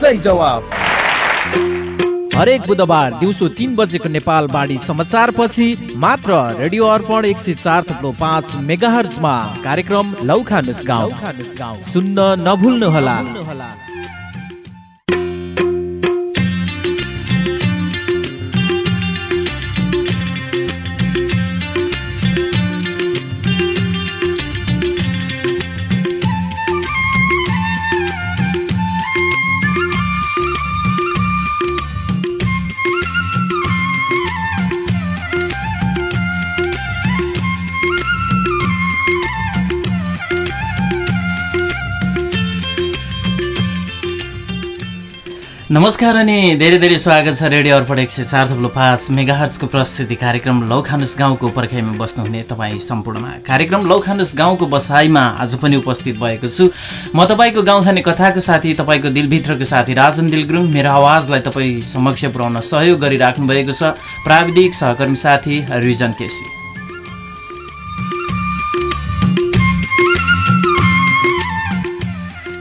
सही जवाफ। हरेक बुधबार दिउँसो तिन बजेको नेपाल बाढी समाचार पछि मात्र रेडियो अर्पण एक सय चार थप्लो पाँच मेगा कार्यक्रम लौखानुस गाउँ। सुन्न नभुल्नुहोला। नमस्कार अनि धेरै धेरै स्वागत छ रेडियो अर्पण एक सय चार थप्लो पाँच मेगाहर्सको प्रस्तुति कार्यक्रम लौखानुस गाउँको पर्खाइमा बस्नुहुने तपाईँ सम्पूर्णमा। कार्यक्रम लौखानुस गाउँको बसाइमा आज पनि उपस्थित भएको छु। म तपाईँको गाउँ खाने कथाको साथी तपाईँको दिलभित्रको साथी राजन दिल गुरुङ मेरो आवाजलाई तपाईँ समक्ष पुर्याउन सहयोग गरिराख्नु भएको छ। प्राविधिक सहकर्मी साथी रिजन केसी।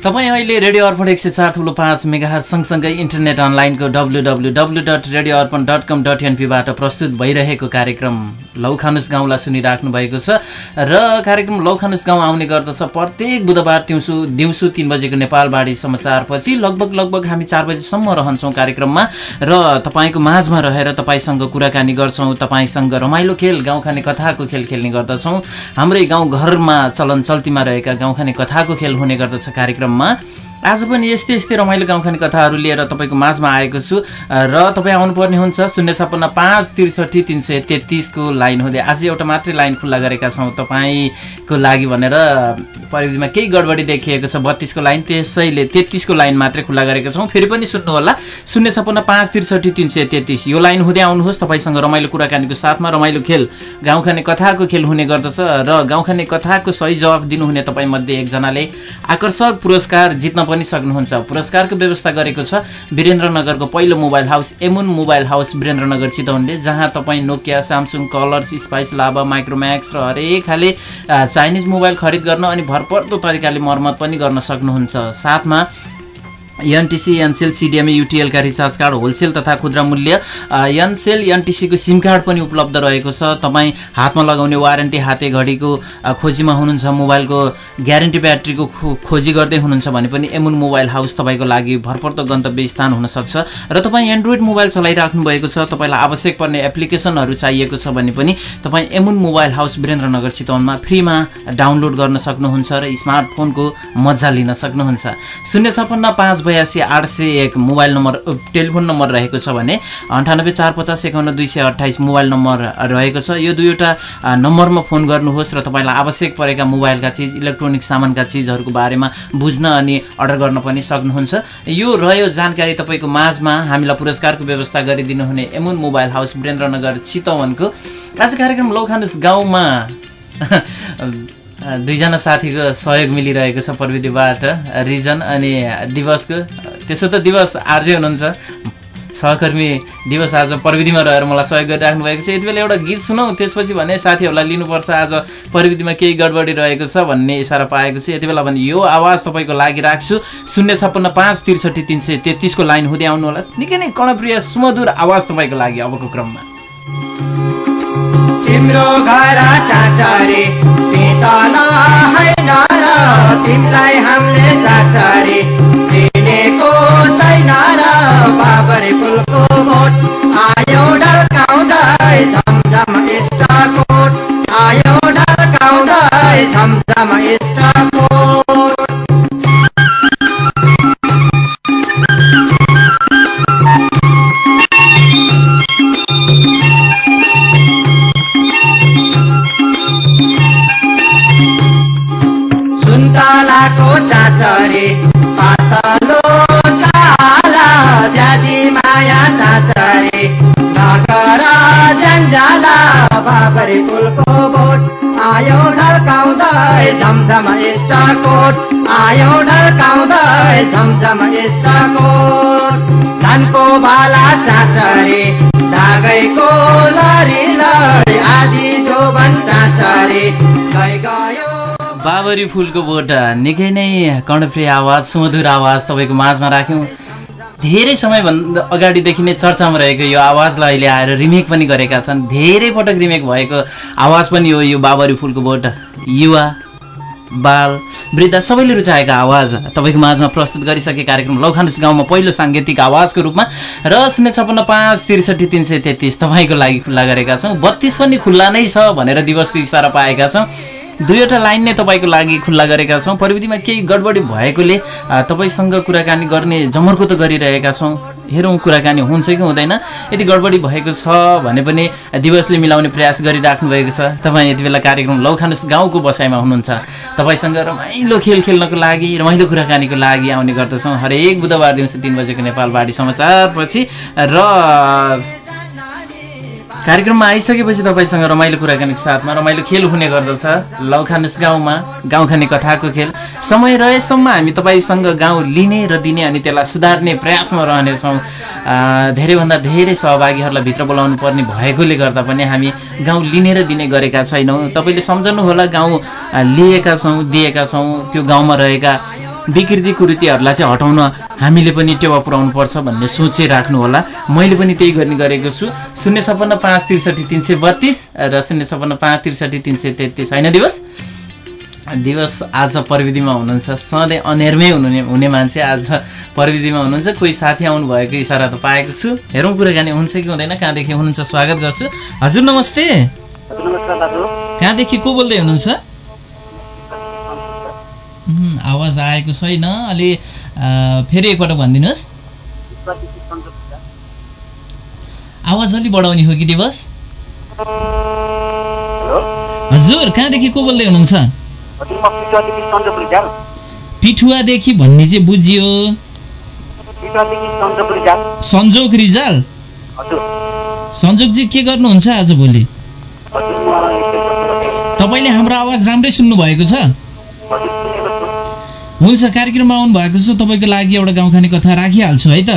तपाईँ अहिले रेडियो अर्पण एक सय चार थुलो पाँच मेगाहर सँगसँगै इन्टरनेट अनलाइनको W W W dot radio Arpan dot com dot एनपीबाट प्रस्तुत भइरहेको कार्यक्रम लौखानुस गाउँलाई सुनिराख्नु भएको छ। र कार्यक्रम लौखानुस गाउँ आउने गर्दछ। प्रत्येक बुधबार दिउँसो दिउँसो तिन बजेको नेपालबाडी समाचारपछि लगभग लगभग हामी चार बजीसम्म रहन्छौँ कार्यक्रममा। र तपाईँको माझमा रहेर तपाईँसँग कुराकानी गर्छौँ तपाईँसँग रमाइलो खेल गाउँ खाने कथाको खेल खेल्ने गर्दछौँ। हाम्रै गाउँघरमा चलन चल्तीमा रहेका गाउँ खाने कथाको खेल हुने गर्दछ। कार्यक्रम कार्यक्रममा आज पनि यस्तै यस्तै रमाइलो गाउँखाने कथाहरू लिएर तपाईँको माझमा आएको छु। र तपाईँ आउनुपर्ने हुन्छ। शून्य छप्पन्न पाँच त्रिसठी तिन सय तेत्तिसको लाइन हुँदै आज एउटा मात्रै लाइन खुल्ला गरेका छौँ तपाईँको लागि भनेर प्रविधिमा केही गडबडी देखिएको छ। बत्तिसको लाइन त्यसैले तेत्तिसको लाइन मात्रै खुल्ला गरेका छौँ। फेरि पनि सुन्नु होला शून्य छप्पन्न पाँच त्रिसठी तिन सय तेत्तिस। यो लाइन हुँदै आउनुहोस्। तपाईँसँग रमाइलो कुराकानीको साथमा रमाइलो खेल गाउँखाने कथाको खेल हुने गर्दछ। र गाउँखाने कथाको सही जवाफ दिनुहुने तपाईँमध्ये एकजनाले आकर्षक पुरस्कार जित्न पनि सक्नुहुन्छ। पुरस्कारको व्यवस्था गरेको छ वीरेन्द्रनगरको पहिलो mobile house Emun mobile house Birendranagar चितवनले जहाँ तपाईँ Nokia Samsung Colors Spice Lava Micromax र हरेक खाले चाइनिज मोबाइल खरिद गर्न अनि भरपर्दो तरिकाले मर्मत पनि गर्न सक्नुहुन्छ। साथमा एनटिसी एनसेल सिडिएमए युटिएलका रिचार्ज कार्ड होलसेल तथा खुद्रा मूल्य एनसेल एनटिसीको सिम कार्ड पनि उपलब्ध रहेको छ। तपाईँ हातमा लगाउने वारेन्टी हाते घडीको खोजीमा हुनुहुन्छ मोबाइलको ग्यारेन्टी ब्याट्रीको खोजी गर्दै हुनुहुन्छ भने पनि एमुन मोबाइल हाउस तपाईँको लागि भरपर्दो गन्तव्य स्थान हुनसक्छ र तपाईँ एन्ड्रोइड मोबाइल चलाइराख्नु भएको छ तपाईँलाई आवश्यक पर्ने एप्लिकेसनहरू चाहिएको छ भने पनि तपाईँ एमुन मोबाइल हाउस वीरेन्द्रनगर चितवनमा फ्रीमा डाउनलोड गर्न सक्नुहुन्छ र स्मार्टफोनको मजा लिन सक्नुहुन्छ। शून्य छपन्न पाँच बयासी आठ सय एक मोबाइल नम्बर टेलिफोन नम्बर रहेको छ भने अन्ठानब्बे चार पचास एकाउन्न दुई सय अठाइस मोबाइल नम्बर रहेको छ। यो दुईवटा नम्बरमा फोन गर्नुहोस् र तपाईँलाई आवश्यक परेका मोबाइलका चिज इलेक्ट्रोनिक सामानका चिजहरूको बारेमा बुझ्न अनि अर्डर गर्न पनि सक्नुहुन्छ। यो रह्यो जानकारी तपाईँको माझमा। हामीलाई पुरस्कारको व्यवस्था गरिदिनु हुने एमुन मोबाइल हाउस वीरेन्द्रनगर चितवनको। आज कार्यक्रम लौखानुस गाउँमा दुईजना साथीको सहयोग मिलिरहेको छ प्रविधिबाट। रिजन अनि दिवसको। त्यसो त दिवस आर्जै हुनुहुन्छ। सहकर्मी दिवस आज प्रविधिमा रहेर मलाई सहयोग गरिराख्नु भएको छ। यति बेला एउटा गीत सुनौँ त्यसपछि भने साथीहरूलाई लिनुपर्छ। आज प्रविधिमा केही गडबडी रहेको छ भन्ने इसारा पाएको छु। यति बेला भने यो आवाज तपाईँको लागि राख्छु। शून्य छप्पन्न पाँच त्रिसठी तिन सय तेत्तिसको लाइन हुँदै आउनु होला निकै नै कर्णप्रिय सुमधुर आवाज तपाईँको लागि अबको क्रममा। तिम्रो घर चाचरे तल होइन र तिमीलाई हामीले चाचरे चिनेको छैन र बाबरी फुलको भोट आयो ढल्काउँदै झमझम इष्टकोट आयो ढल्काउँदै झमझम इष्टकोट सुन्तलाको चाचरे पातलो चाला ज्यादी माया चाचरे। नगर जन्जाला बाबरी फुलको बोट आयो ढल्काउँदै झमझम इष्टकोट आयो ढल्काउँदै झमझम इष्टकोट धानको बाला चाचरे धागैको लरी लरी आदि जोबन चाचरे। गयो बाबरी फुलको बोट निकै नै कर्णप्रिय आवाज सुमधुर आवाज तपाईँको माझमा राख्यौँ। धेरै समयभन्दा अगाडिदेखि नै चर्चामा रहेको यो आवाजलाई अहिले आएर रिमेक पनि गरेका छन्। धेरै पटक रिमेक भएको आवाज पनि हो यो बाबरी फुलको बोट। युवा बाल वृद्ध सबैले रुचाएको आवाज। तपाईँको माझमा प्रस्तुत गरिसके कार्यक्रम लौखानुस गाउँमा पहिलो साङ्गीतिक आवाजको रूपमा र शून्य छपन्न पाँच त्रिसठी तिन सय तेत्तिस तपाईँको लागि खुल्ला गरेका छौँ। बत्तिस पनि खुल्ला नै छ भनेर दिवसको इसारा पाएका छौँ। दुईवटा लाइन नै तपाईँको लागि खुल्ला गरेका छौँ। प्रविधिमा केही गडबडी भएकोले तपाईँसँग कुराकानी गर्ने जमर्को त गरिरहेका छौँ। हेरौँ कुराकानी हुन्छ कि हुँदैन। यदि गडबडी भएको छ भने पनि दिवसले मिलाउने प्रयास गरिराख्नु भएको छ। तपाईँ यति बेला कार्यक्रम लौखानुस गाउँको बसाइमा हुनुहुन्छ। तपाईँसँग रमाइलो खेल खेल्नको लागि रमाइलो कुराकानीको लागि आउने गर्दछौँ। हरेक बुधबार दिउँसो तिन बजेको नेपालवाडी समाचारपछि र कार्यक्रममा आइसकेपछि तपाईँसँग रमाइलो कुराकानीको साथमा रमाइलो खेल हुने गर्दछ। लौखानुस गाउँमा गाउँ खाने कथाको खेल। समय रहेसम्म हामी तपाईँसँग गाउँ लिने र दिने अनि त्यसलाई सुधार्ने प्रयासमा रहनेछौँ। धेरैभन्दा धेरै सहभागीहरूलाई भित्र बोलाउनु पर्ने भएकोले गर्दा पनि हामी गाउँ लिने र दिने गरेका छैनौँ। तपाईँले सम्झनु होला गाउँ लिएका छौँ दिएका छौँ। त्यो गाउँमा रहेका विकृति कुरीतिहरूलाई चाहिँ हटाउन हामीले पनि टेवा पुऱ्याउनु पर्छ भन्ने सोचिराख्नु होला। मैले पनि त्यही गर्ने गरेको छु। शून्य छपन्न पाँच त्रिसठी तिन सय बत्तिस र शून्य छपन्न पाँच त्रिसठी तिन सय तेत्तिस। होइन दिवस? दिवस आज प्रविधिमा हुनुहुन्छ। सधैँ अनेरमै हुनुहुने हुने मान्छे आज प्रविधिमा हुनुहुन्छ। कोही साथी आउनु भएको इसारा त पाएको छु। हेरौँ कुराकानी। हुन्छ कि हुँदैन? कहाँदेखि हुनुहुन्छ? स्वागत गर्छु। हजुर नमस्ते। कहाँदेखि को बोल्दै हुनुहुन्छ? आवाज आएको छैन। अलि फेरि एकपटक भनिदिनुहोस्। आवाज अलि बढाउने हो कि दिवस? हजुर कहाँदेखि को बोल्दै हुनुहुन्छ? पिठुवादेखि भन्ने चाहिँ बुझियो। सन्जोग रिजाल? हजुर सन्जोगजी के गर्नुहुन्छ आज भोलि? तपाईँले हाम्रो आवाज राम्रै सुन्नुभएको छु। हुन्छ कार्यक्रममा आउनु भएको छ तपाईँको लागि एउटा गाउँखाने कथा राखिहाल्छु है त?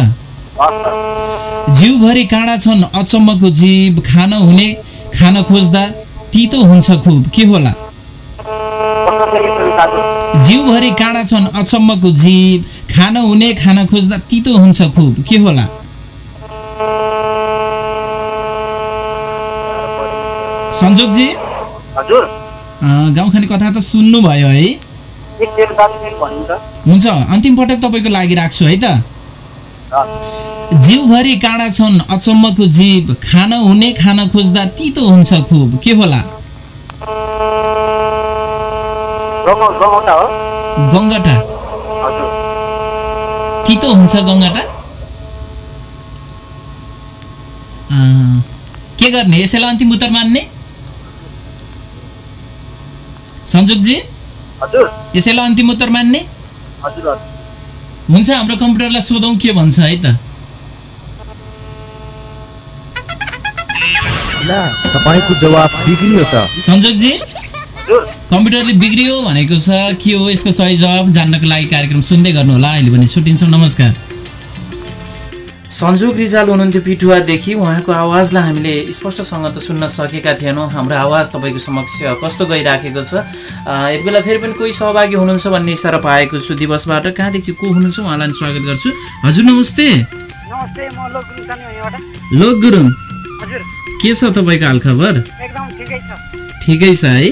जिउभरि काँडा छन् अचम्मको जीव खान हुने खान खोज्दा तितो हुन्छ खुब। के होला? जिउभरि काँडा छन् अचम्मको जीव खान हुने खान खोज्दा तितो हुन्छ खुब। के होला? सन्जोगजी गाउँखाने कथा त सुन्नुभयो है? हुन्छ अन्तिम पटक तपाईँको लागि राख्छु है त। जिउभरि काँडा छन् अचम्मको जीव। खान हुने खान खोज्दा तितो हुन्छ खुब। के होला? गङ्गा गङ्गौटा। तितो हुन्छ गङ्गटा? के गर्ने? यसैलाई अन्तिम उत्तर मान्ने? हजुर यसैलाई अन्तिम उत्तर मान्ने? हजुर हजुर। हुन्छ हाम्रो कम्प्युटरलाई सोधौँ के भन्छ है त। ला तपाईँको जवाफ बिग्रियो त। सन्जोगजी हजुर। कम्प्युटरले बिग्रियो भनेको छ के हो यसको सही जवाब जान्नको लागि कार्यक्रम सुन्दै गर्नु होला अहिले भने छुट्टिन्छौँ नमस्कार। सन्जोग रिजाल हुनुहुन्थ्यो पिठुवादेखि। उहाँको आवाजलाई हामीले स्पष्टसँग त सुन्न सकेका थिएनौँ। हाम्रो आवाज तपाईँको समक्ष कस्तो गइराखेको छ? यति बेला फेरि पनि कोही सहभागी हुनुहुन्छ भन्ने इसारा पाएको छु दिवसबाट। कहाँदेखि को हुनुहुन्छ? उहाँलाई स्वागत गर्छु। हजुर नमस्ते। लोक गुरुङ के छ तपाईँको हालखबर? ठिकै छ। है।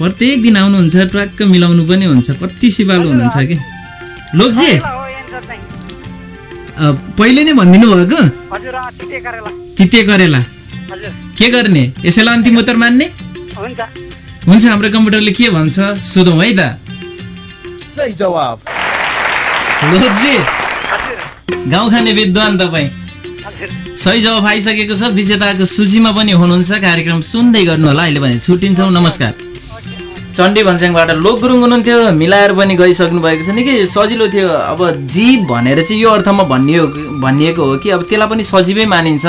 प्रत्येक दिन आउनुहुन्छ ट्वाक्क मिलाउनु पनि हुन्छ। कति सिपालु हुनुहुन्छ कि? लोकजी! पहिले नै भनिदिनु भएको ठिकै करेला तिते करेला हजुर। के गर्ने? यसैलाई अन्तिम उत्तर मान्ने? हुन्छ। हाम्रो कम्प्युटरले के भन्छ? सोधौँ है त सही हजुर। गाउँ खाने विद्वान तपाईँ। सही जवाफ आइसकेको छ विजेताको सूचीमा पनि हुनुहुन्छ। कार्यक्रम सुन्दै गर्नु होला अहिले भने छुट्टिन्छौँ। नमस्कार। चण्डी भन्स्याङबाट लोक गुरुङ हुनुहुन्थ्यो। मिलाएर पनि गइसक्नु भएको छ। निकै सजिलो थियो। अब जीव भनेर चाहिँ यो अर्थमा भनियो भनिएको हो कि अब त्यसलाई पनि सजीवै मानिन्छ।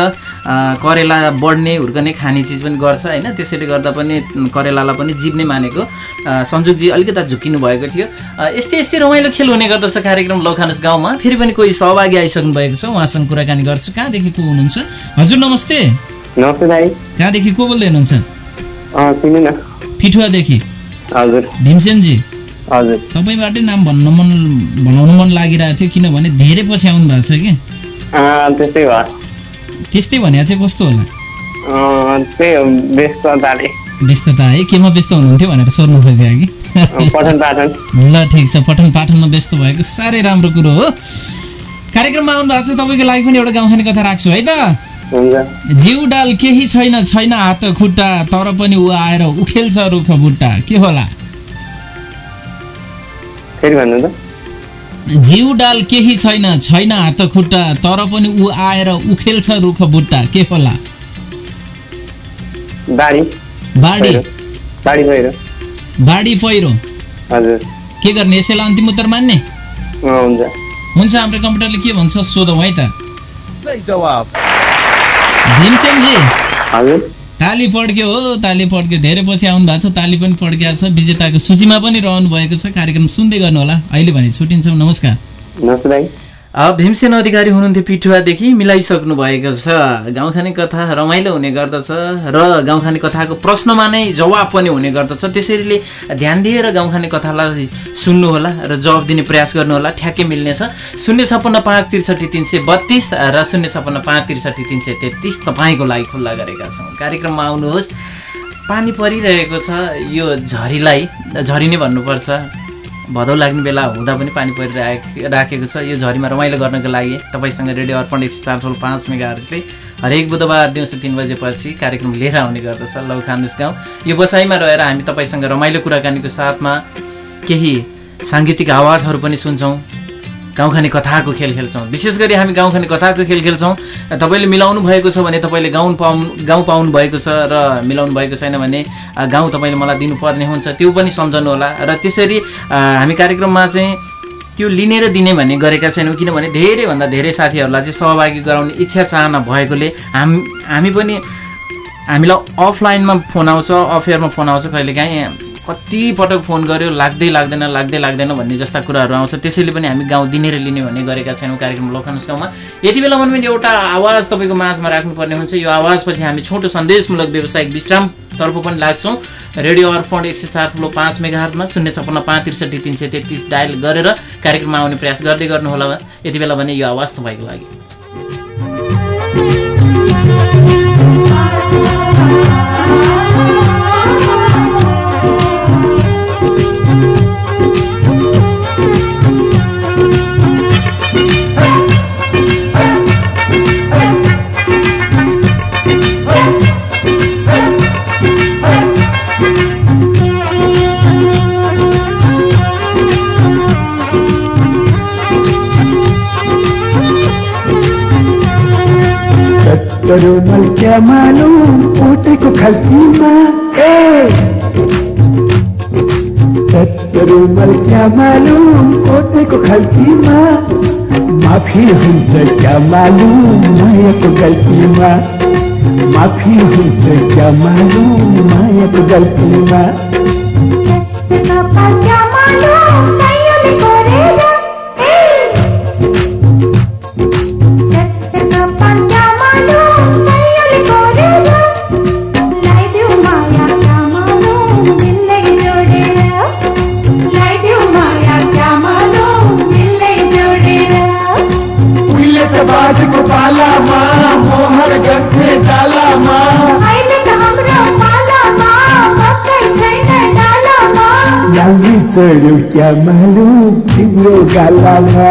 करेला बढ्ने हुर्कने खाने चिज पनि गर्छ होइन? त्यसैले गर्दा पनि करेलालाई पनि जीव नै मानेको। अँ, सन्जुकजी अलिकता झुक्किनु भएको थियो। यस्तै यस्तै रमाइलो खेल हुने गर्दछ कार्यक्रम लौखानुस गाउँमा। फेरि पनि कोही सहभागी आइसक्नु भएको छ। उहाँसँग कुराकानी गर्छु। कहाँदेखि को हुनुहुन्छ? हजुर नमस्ते। नमस्ते दाइ कहाँदेखि को बोल्दै हुनुहुन्छ? पिठुवादेखि। हजुर। भीमसेनजी। हजुर। तपाईँबाटै नाम भन्न मन भनाउनु मन लागिरहेको थियो किनभने धेरै पछि आउनु भएको छ कि? त्यस्तै भयो। त्यस्तै भने चाहिँ कस्तो होला? अँ, त्यही हो व्यस्तताले। व्यस्तता है? केमा व्यस्त हुनुहुन्थ्यो भनेर सोध्नु खोजेँ कि? ल ठिक छ पठन पाठनमा व्यस्त भएको साह्रै राम्रो कुरो हो। कार्यक्रममा आउनु भएको छ तपाईँको लागि पनि एउटा गाउँखाने कथा राख्छु है त? हुन्छ। जिउ डाल केही छैन छैन हात खुट्टा तर पनि ऊ आएर उखेल्छ रुख बुट्टा। के होला? फेरि भन्नु त। जिउ डाल केही छैन छैन हात खुट्टा तर पनि ऊ आएर उखेल्छ रुख बुट्टा। के होला? बाढी। पहिरो। बाढी पहिरो। बाढी पहिरो। हजुर। के गर्ने? यसैलाई अन्तिम उत्तर मान्ने? हुन्छ। हुन्छ हाम्रो कम्प्युटरले के भन्छ सोधौँ है त। सही जवाफ। भीमसेनजी। ताली पड्क्यो हो ताली पड्क्यो। धेरै पछि आउनु भएको छ ताली पनि पड्किएको छ। विजेताको सूचीमा पनि रहनु भएको छ। कार्यक्रम सुन्दै गर्नु होला अहिले भने छुट्टिन्छौँ। नमस्कार। भीमसेन अधिकारी हुनुहुन्थ्यो पिठुवादेखि मिलाइसक्नु भएको छ। गाउँखाने कथा रमाइलो हुने गर्दछ र गाउँखाने कथाको प्रश्नमा नै जवाब पनि हुने गर्दछ। त्यसैले ध्यान दिएर गाउँखाने कथालाई सुन्नुहोला र जवाब दिने प्रयास गर्नुहोला ठ्याक्कै मिल्नेछ। शून्य छप्पन्न पाँच त्रिसठी तिन सय बत्तिस र शून्य छप्पन्न पाँच त्रिसठी तिन सय तेत्तिस तपाईँको लागि खुल्ला गरेका छौँ। कार्यक्रममा आउनुहोस्। पानी परिरहेको छ। यो झरीलाई झरी नै भन्नुपर्छ। भदौ लाग्ने बेला हुँदा पनि पानी परिरहेको राखेको छ। यो झरीमा रमाइलो गर्नको लागि तपाईँसँग रेडियो अर्पण एक सय चार सौ पाँच मेगाहरूले हरेक बुधबार दिउँसो तिन बजेपछि कार्यक्रम लिएर आउने गर्दछ लौ खानुस गाउँ। यो बसाइमा रहेर हामी तपाईँसँग रमाइलो कुराकानीको साथमा केही साङ्गीतिक आवाजहरू पनि सुन्छौँ। गाउँखाने कथाको खेल खेल्छौँ। विशेष गरी हामी गाउँखाने कथाको खेल खेल्छौँ। तपाईँले मिलाउनु भएको छ भने तपाईँले गाउँ पाउनु गाउँ पाउनु भएको छ र मिलाउनु भएको छैन भने गाउँ तपाईँले मलाई दिनुपर्ने हुन्छ। त्यो पनि सम्झनु होला। र त्यसरी हामी कार्यक्रममा चाहिँ त्यो लिने र दिने भन्ने गरेका छैनौँ। किनभने धेरैभन्दा धेरै साथीहरूलाई चाहिँ सहभागी गराउने इच्छा चाहना भएकोले हाम हामी पनि हामीलाई अफलाइनमा फोन आउँछ अफेयरमा फोन आउँछ कहिलेकाहीँ। कति पटक फोन गर्यो लाग्दै लाग्दैन लाग्दै लाग्दैन भन्ने जस्ता कुराहरू आउँछ। त्यसैले पनि हामी गाउँ दिने र लिने भन्ने गरेका छैनौँ कार्यक्रम लोखानुस गाउँमा यति बेला पनि एउटा आवाज तपाईँको माझमा राख्नुपर्ने हुन्छ। यो आवाजपछि हामी छोटो सन्देशमूलक व्यावसायिक विश्रामतर्फ पनि लाग्छौँ। रेडियो अर्फोन एक सय चार थुप्रो पाँच मेगाहरमा शून्य छप्पन्न पाँच त्रिसठी तिन सय तेत्तिस डायल गरेर कार्यक्रममा आउने प्रयास गर्दै गर्नुहोला यति बेला भने यो आवाज तपाईँको लागि। रुमल क्या मालूम ऊँटे को खलकीमा ए रुमल क्या मालूम ऊँटे को माफी हुन्छ क्या मालूम मायाको गल्तीमा। माफी हुन्छ क्या मालूम मायाको गल्तीमा। उहिले चढ्यो क्या मालूम तिम्रो गालामा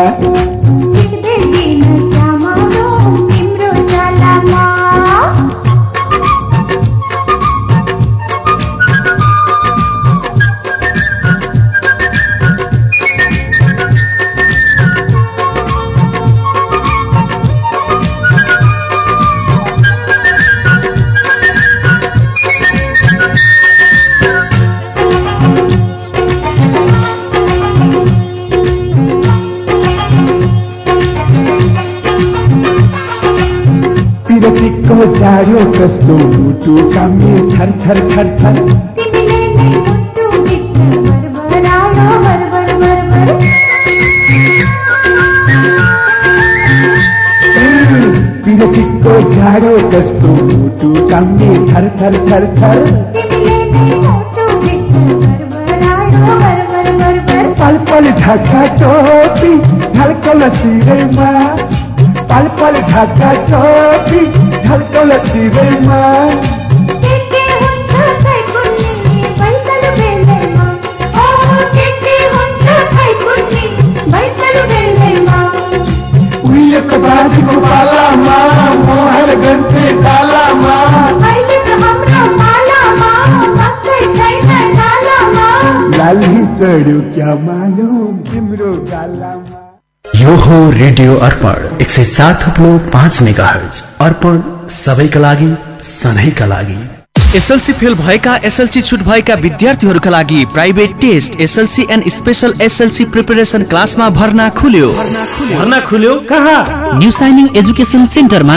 तारो कसलो टूटू कामे थर थर थर थर। को झाड़ो कसलो टूटू कामे थर थर थर थर। पल पल ढाका टोपी धड़कल सिरे माँ। पल पल ढाका टोपी ढल्कल शिरैमा के हो रेडियो अर्पण एक सय चार थप्लो पाँच मेगा हर्ज अर्पण सबैका लागि सधैँका लागि। एसएलसी फेल भएका एसएलसी छुट भएका विद्यार्थीहरूका लागि private test SLC and special SLC preparation क्लासमा भर्ना खुल्यो। भर्ना खुल्यो? कहाँ? न्यू साइनिङ एजुकेसन सेन्टरमा।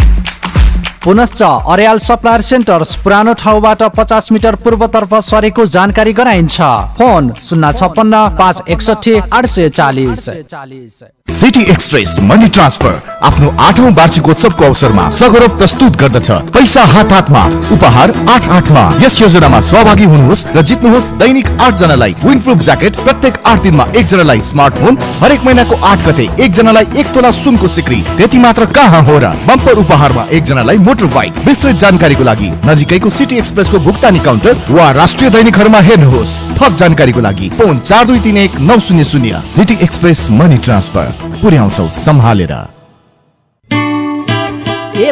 पुनश्च अर्याल सप्लायर सेन्टर्स पुरानो ठाउँबाट पचास मिटर पूर्वतर्फ सरेको जानकारी गराइन्छ। फोन शून्य छप्पन्न पाँच एकसठी आठ सय चालिस। सिटी एक्सप्रेस मनी ट्रान्सफर आफ्नो आठौँ वार्षिकोत्सवको अवसरमा सगौरव प्रस्तुत गर्दछ। पैसा हात हातमा उपहार आठ आठमा। यस योजनामा सहभागी हुनुहोस् र जित्नुहोस् दैनिक आठ जनालाई विन्प्रुफ ज्याकेट प्रत्येक आठ दिनमा एकजनालाई स्मार्टफोन हरेक महिनाको आठ गते एकजनालाई एक तोला सुनको सिक्री। त्यति मात्र कहाँ हो र बम्पर उपहारमा एकजनालाई मोटर बाइक विस्तृत जानकारीको लागि नजिकैको सिटी एक्सप्रेसको भुक्तानी काउन्टर वा राष्ट्रिय दैनिकहरूमा हेर्नुहोस्। थप जानकारीको लागि फोन चार दुई तिन एक नौ शून्य शून्य। City express money transfer. पुर्याउँछौ सम्हालेर। ए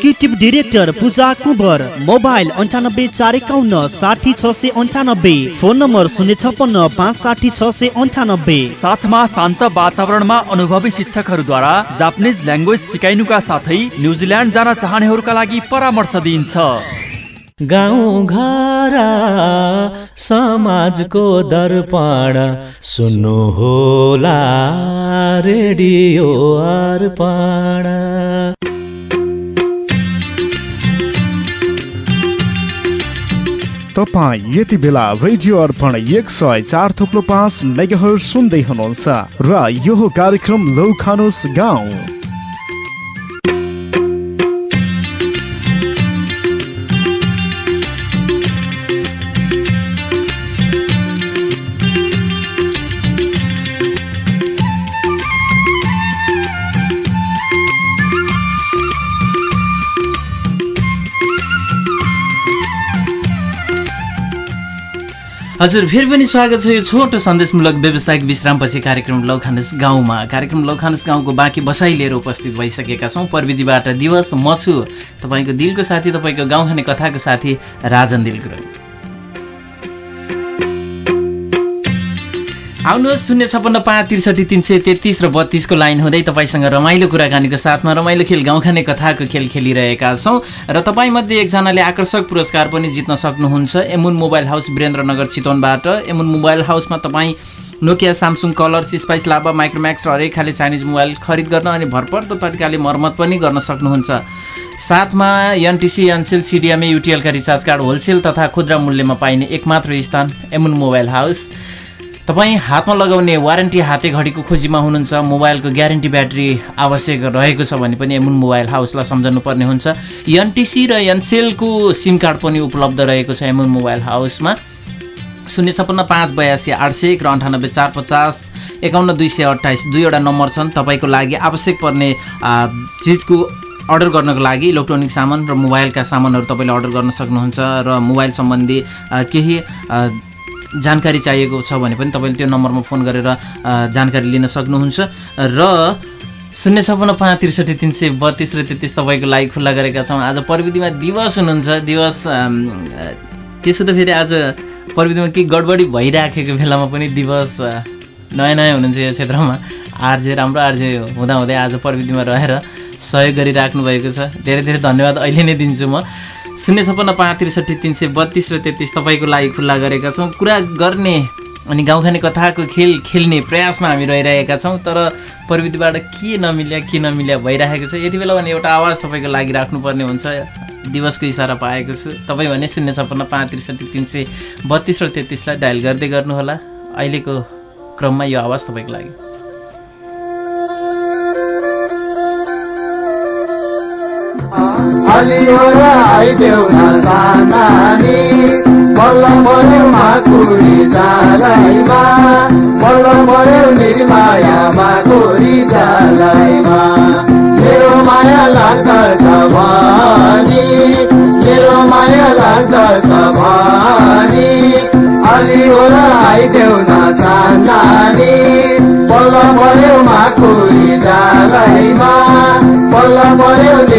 executive director Puja Kuber mobile अन्ठानब्बे चार एकाउन्न साठी छ सय अन्ठानब्बे फोन नम्बर शून्य छप्पन्न पाँच साठी छ सय अन्ठानब्बे साथमा शान्त वातावरणमा अनुभवी शिक्षकहरूद्वारा जापानिज ल्याङ्ग्वेज सिकाइनुका साथै न्युजिल्यान्ड जान चाहनेहरूका लागि परामर्श दिइन्छ। गाउँ घर समाजको दर्पण सुन्नु होला रेडियो अर्पण। तपाईँ यति बेला रेडियो अर्पण एक सय चार थुप्लो पाँच मेगाहर सुन्दै हुनुहुन्छ र यो कार्यक्रम लौ खानुस गाउँ। हजुर फेरि पनि स्वागत छ यो छोटो सन्देशमूलक व्यावसायिक विश्रामपछि कार्यक्रम लौखानुस गाउँमा। कार्यक्रम लौखानुस गाउँको बाँकी बसाइ लिएर उपस्थित भइसकेका छौँ। प्रविधिबाट दिवस म छु तपाईँको दिलको साथी तपाईँको गाउँ खाने कथाको साथी राजन दिल गुरुङ आउनुहोस् शून्य छप्पन्न पाँच त्रिसठी तिन सय तेत्तिस र बत्तिसको लाइन हुँदै तपाईँसँग रमाइलो कुराकानीको साथमा रमाइलो खेल गाउँखाने कथाको खेल खेलिरहेका छौँ र तपाईँमध्ये एकजनाले आकर्षक पुरस्कार पनि जित्न सक्नुहुन्छ एमुन मोबाइल हाउस वीरेन्द्रनगर चितवनबाट। एमुन मोबाइल हाउसमा तपाईँ Nokia Samsung Colors Spice Lava Micromax र हरेक खाले चाइनिज मोबाइल खरिद गर्न अनि भरपर्दो तरिकाले मर्मत पनि गर्न सक्नुहुन्छ। साथमा एनटिसी एनसेल सिडिएमए युटिएलका रिचार्ज कार्ड होलसेल तथा खुद्रा मूल्यमा पाइने एकमात्र स्थान एमुन मोबाइल हाउस। तपाईँ हातमा लगाउने वारेन्टी हाते घडीको खोजीमा हुनुहुन्छ मोबाइलको ग्यारेन्टी ब्याट्री आवश्यक रहेको छ भने पनि एमुन मोबाइल हाउसलाई सम्झनु पर्ने हुन्छ। एनटिसी र एनसेलको सिम कार्ड पनि उपलब्ध रहेको छ एमुन मोबाइल हाउसमा। शून्य छप्पन्न पाँच बयासी आठ सय एक र अन्ठानब्बे चार पचास एकाउन्न दुई सय अट्ठाइस दुईवटा नम्बर छन्। तपाईँको लागि आवश्यक पर्ने चिजको अर्डर गर्नको लागि इलेक्ट्रोनिक सामान र मोबाइलका सामानहरू तपाईँले अर्डर गर्न सक्नुहुन्छ र मोबाइल सम्बन्धी केही जानकारी चाहिएको छ भने पनि तपाईँले त्यो नम्बरमा फोन गरेर जानकारी लिन सक्नुहुन्छ। र शून्य छपन्न पाँच त्रिसठी तिन सय बत्तिस र तेत्तिस तपाईँको लागि खुल्ला गरेका छौँ। आज प्रविधिमा दिवस हुनुहुन्छ। दिवस त्यसो त फेरि आज प्रविधिमा केही गडबडी भइराखेको बेलामा पनि दिवस नयाँ नयाँ हुनुहुन्छ यो क्षेत्रमा। आर्जे राम्रो आर्जे हुँदाहुँदै आज प्रविधिमा रहेर सहयोग गरिराख्नु भएको छ। धेरै धेरै धन्यवाद। अहिले नै दिन्छु म। शून्य छप्पन्न पाँच त्रिसठी तिन सय बत्तिस र तेत्तिस तपाईँको लागि खुल्ला गरेका छौँ। कुरा गर्ने अनि गाउँखाने कथाको खेल खेल्ने प्रयासमा हामी रहिरहेका छौँ तर प्रविधिबाट के नमिल्या के नमिल्या भइरहेको छ? यति बेला भने एउटा आवाज तपाईँको लागि राख्नुपर्ने हुन्छ। दिवसको इसारा पाएको छु। तपाईँ भने शून्य छप्पन्न पाँच त्रिसठी तिन सय बत्तिस र तेत्तिसलाई डायल गर्दै गर्नुहोला। अहिलेको क्रममा यो आवाज तपाईँको लागि। अलिहोरा आइदेऊ न सानानी बल्ल पऱ्यो माकुरी बल्ल मेरो माया मेरो माया भनी अलिहोरा आइदेऊ न सानानी बल्ल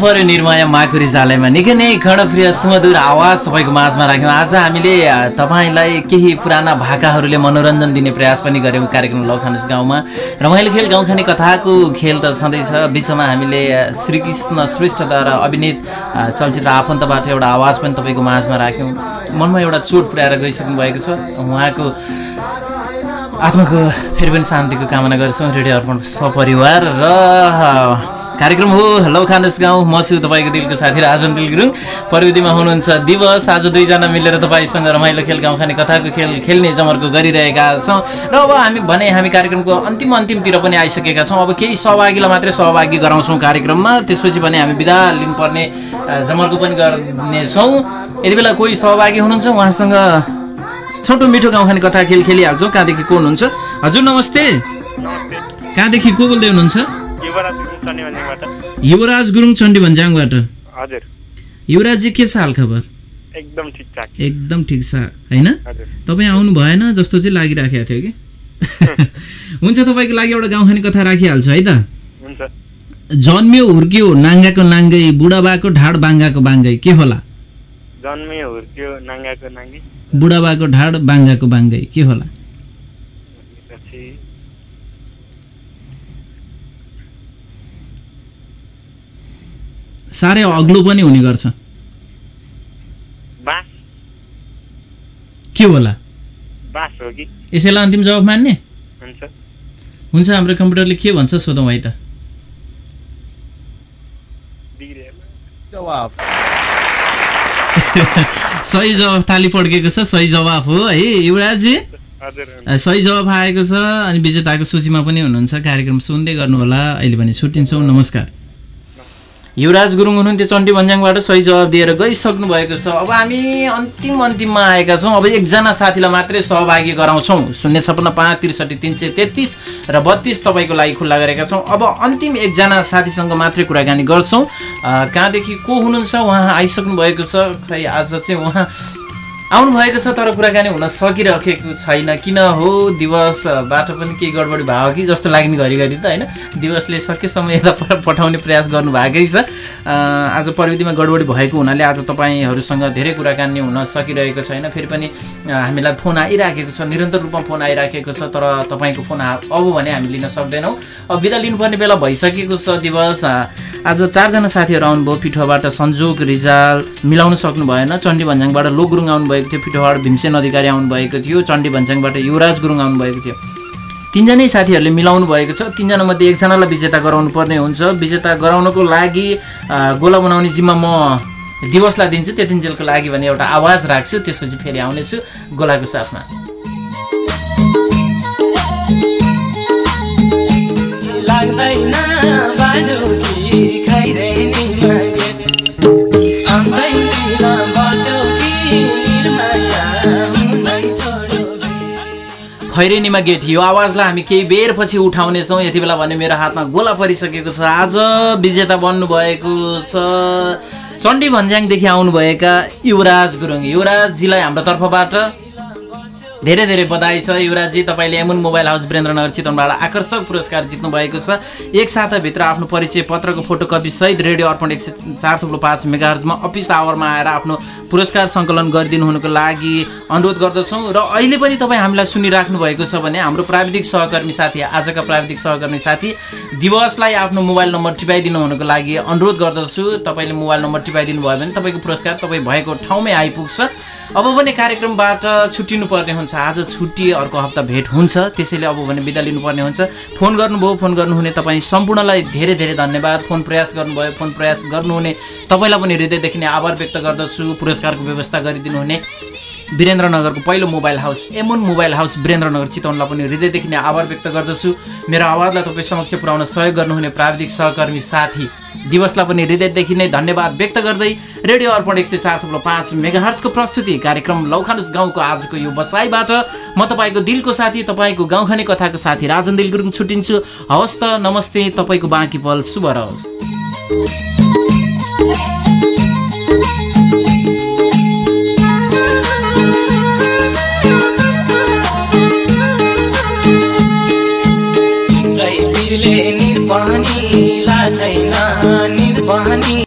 पऱ्यो निर्माया माकुरी जालैमा निकै नै खडप्रिय सुमधुर आवाज तपाईँको माझमा राख्यौँ। आज हामीले तपाईँलाई केही पुराना भाकाहरूले मनोरञ्जन दिने प्रयास पनि गऱ्यौँ कार्यक्रम लौखानेस गाउँमा। रमाइलो खेल गाउँखाने कथाको खेल त छँदैछ। बिचमा हामीले श्रीकृष्ण श्रेष्ठद्वारा अभिनीत चलचित्र आफन्तबाट एउटा आवाज पनि तपाईँको माझमा राख्यौँ। मनमा एउटा चोट पुर्याएर गइसक्नु भएको छ। उहाँको आत्माको फेरि पनि शान्तिको कामना गर्छौँ। रेडियो अर्पण सपरिवार र कार्यक्रम हो। लौ खानुस गाउँ म छु तपाईँको दिलको साथी राजन दिल गुरुङ प्रविधिमा हुनुहुन्छ दिवस। आज दुईजना मिलेर तपाईँसँग रमाइलो खेल गाउँ खाने कथाको खेल खेल्ने जमर्को गरिरहेका छौँ। र अब हामी भने हामी कार्यक्रमको अन्तिम अन्तिमतिर पनि आइसकेका छौँ। अब केही सहभागीलाई मात्रै सहभागी गराउँछौँ कार्यक्रममा। त्यसपछि भने हामी बिदा लिनुपर्ने जमर्को पनि गर्नेछौँ। यति बेला कोही सहभागी हुनुहुन्छ? उहाँसँग छोटो मिठो गाउँ खाने कथा खेल खेलिहाल्छौँ। कहाँदेखि को हुनुहुन्छ? हजुर नमस्ते। कहाँदेखि को बोल्दै हुनुहुन्छ? युवराज गुरुङ चण्डी भन्ज्याङबाट हजुर। युवराजी के छ हालखबर एकदम एकदम ठिक छ होइन? तपाईँ आउनु भएन जस्तो चाहिँ लागिराखेको थियो कि? हुन्छ तपाईँको लागि एउटा गाउँखाने कथा राखिहाल्छु है त? जन्मियो हुर्कियो नाङ्गाको नाङ्गै बुढाबाको ढाड बाङ्गाको बाङ्गै के होला? जन्मे हुर्क्यो नाङ्गाको नाङ्गी। बुढाबाको ढाड बाङ्गाको बाङ्गै के होला? साह्रै अग्लो पनि हुने गर्छ। बाँस। के होला? बाँस हो कि? यसैलाई अन्तिम जवाब मान्ने? हुन्छ। हुन्छ हाम्रो कम्प्युटरले के भन्छ सोधौँ है त। जवाफ। सही जवाब ताली पड्केको छ सही जवाब हो है युवराजी। सही जवाब आएको छ अनि विजेताको सूचीमा पनि हुनुहुन्छ कार्यक्रम सुन्दै गर्नुहोला। अहिले भने छुट्टिन्छौँ नमस्कार। युवराज गुरुङ हुनुहुन्थ्यो चण्डी भन्ज्याङबाट सही जवाब दिएर गइसक्नु भएको छ। अब हामी अन्तिम अन्तिममा आएका छौँ। अब एकजना साथीलाई मात्रै सहभागी गराउँछौँ। शून्य छपन्न पाँच त्रिसठी तिन सय तेत्तिस र बत्तिस तपाईँको लागि खुल्ला गरेका छौँ। अब अन्तिम एकजना साथीसँग मात्रै कुराकानी गर्छौँ। कहाँदेखि को हुनुहुन्छ? उहाँ आइसक्नु भएको छ। खै आज चाहिँ उहाँ आउनुभएको छ तर कुराकानी हुन सकिरहेको छैन। किन हो? दिवसबाट पनि केही गडबडी भयो कि? जस्तो लाग्ने घरिघरि त होइन। दिवसले सकेसम्म यता पठाउने प्रयास गर्नु भएकै छ आज प्रविधिमा गडबडी भएको हुनाले आज तपाईँहरूसँग धेरै कुराकानी हुन सकिरहेको छैन। फेरि पनि हामीलाई फोन आइराखेको छ। निरन्तर रूपमा फोन आइराखेको छ। तर तपाईँको फोन अब भने हामी लिन सक्दैनौँ। अब बिदा लिनुपर्ने बेला भइसकेको छ दिवस। आज चारजना साथीहरू आउनुभयो। पिठोबाट सन्जोग रिजाल मिलाउन सक्नु भएन चण्डी भन्ज्याङबाट लो गुरुङ आउनुभएको थियो पिठोबाट भीमसेन अधिकारी आउनुभएको थियो चण्डी भन्ज्याङबाट युवराज गुरुङ आउनुभएको थियो। तिनजनै साथीहरूले मिलाउनु भएको छ। तिनजना मध्ये एकजनालाई विजेता गराउनु पर्ने हुन्छ। विजेता गराउनको लागि गोला बनाउने जिम्मा म दिवसलाई दिन्छु त्यतिन्जेलको लागि भने एउटा आवाज राख्छु। त्यसपछि फेरि आउनेछु गोलाको साथमा। लाग्दैन खैरेनीमा गेट यो आवाजलाई हामी केही बेरपछि उठाउनेछौँ। यति बेला भने मेरो हातमा गोला परिसकेको छ। आज विजेता बन्नुभएको छ चण्डी भन्ज्याङदेखि आउनुभएका युवराज गुरुङ। युवराजजीलाई हाम्रो तर्फबाट धेरै धेरै बधाई छ युवराजजी। तपाईँले एमुन मोबाइल हाउस वीरेन्द्रनगर चितवनबाट आकर्षक पुरस्कार जित्नु भएको छ। एक साताभित्र आफ्नो परिचय पत्रको फोटोकपी सहित रेडियो अर्पण एक सय चार थुप्रो पाँच मेगाहर्जमा अफिस आवरमा आएर आफ्नो पुरस्कार सङ्कलन गरिदिनु हुनुको लागि अनुरोध गर्दछौँ र अहिले पनि तपाईँ हामीलाई सुनिराख्नु भएको छ भने हाम्रो प्राविधिक सहकर्मी साथी आजका प्राविधिक सहकर्मी साथी दिवसलाई आफ्नो मोबाइल नम्बर टिपाइदिनु हुनुको लागि अनुरोध गर्दछु। तपाईँले मोबाइल नम्बर टिपाइदिनु भयो भने तपाईँको पुरस्कार तपाईँ भएको ठाउँमै आइपुग्छ। अब भने कार्यक्रमबाट छुट्टिनु पर्ने हुन्छ। आज छुट्टी अर्को हप्ता भेट हुन्छ। त्यसैले अब भने बिदा लिनुपर्ने हुन्छ। फोन गर्नुभयो फोन गर्नुहुने तपाईँ सम्पूर्णलाई धेरै धेरै धन्यवाद। फोन प्रयास गर्नुभयो फोन प्रयास गर्नुहुने। तपाईँलाई पनि हृदयदेखि नै आभार व्यक्त गर्दछु। पुरस्कारको व्यवस्था गरिदिनु हुने वीरेन्द्रनगरको पहिलो mobile house Emun mobile house Birendranagar चितवनलाई पनि हृदयदेखि नै आभार व्यक्त गर्दछु। मेरो आवाजलाई तपाईँ समक्ष पुर्याउन सहयोग गर्नुहुने प्राविधिक सहकर्मी साथी दिवसलाई पनि हृदयदेखि नै धन्यवाद व्यक्त गर्दै रेडियो अर्पण एक सय चार थुप्रो पाँच मेगाहर्जको प्रस्तुति कार्यक्रम लौखानुस गाउँको आजको यो बसाइबाट म तपाईँको दिलको साथी तपाईँको गाउँखाने कथाको साथी राजन दिल गुरुङ छुट्टिन्छु। हवस् त नमस्ते तपाईँको बाँकी पल शुभ रहोस्। बिरले निर्पानी ला छैन निर्पानी